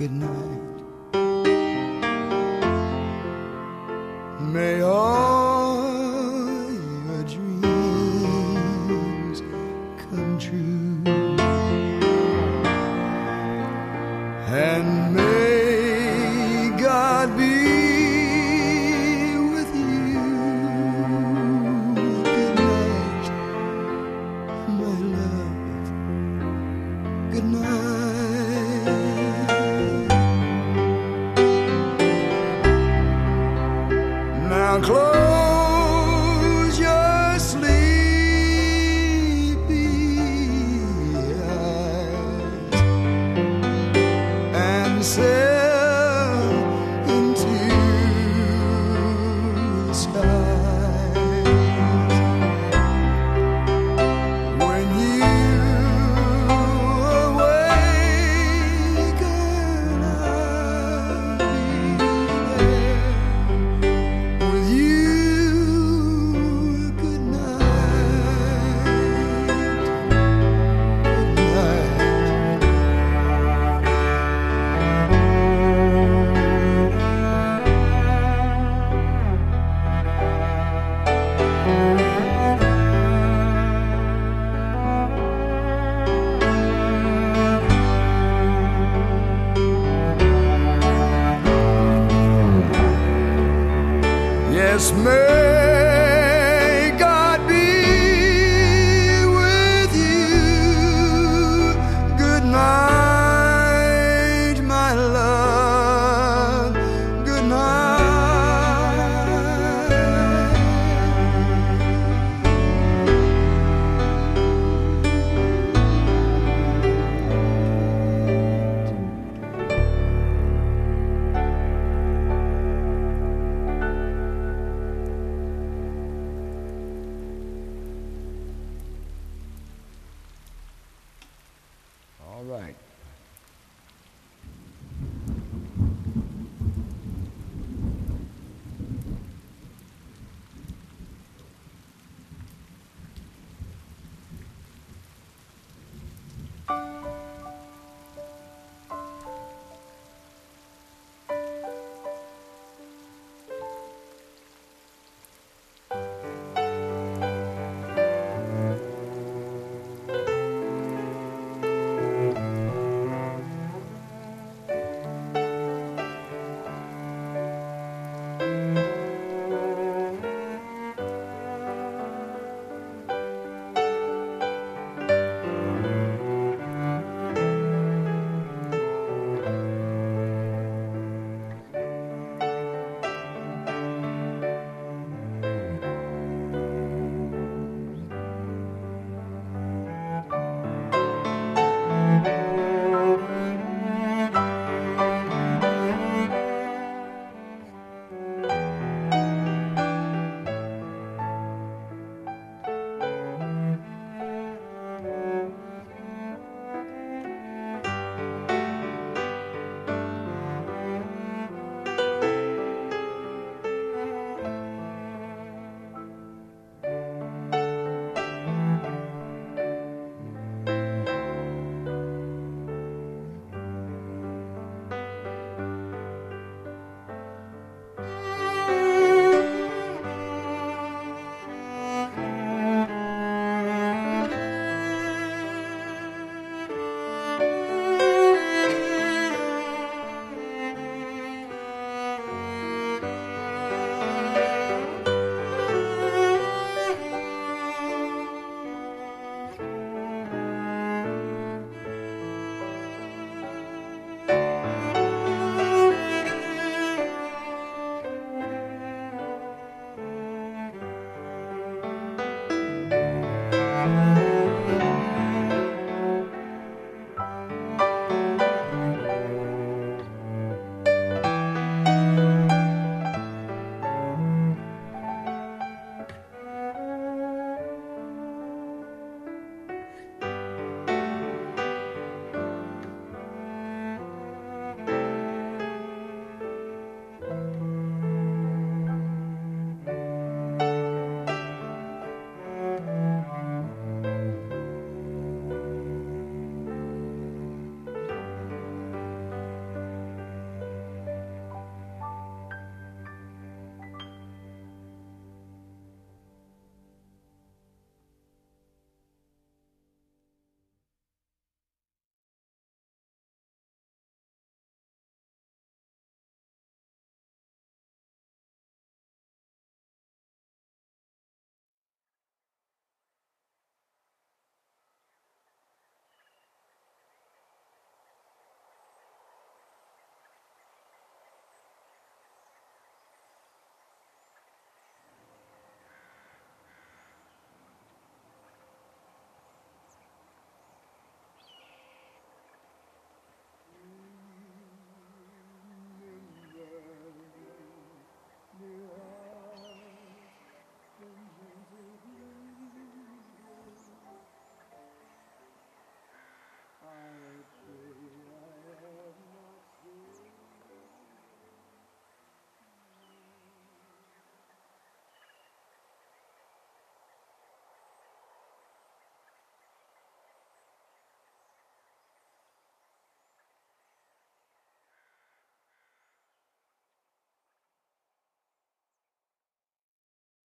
good night. May all your dreams come true. And may God be. with you. Good night, my love. Good night. Ma'am. right.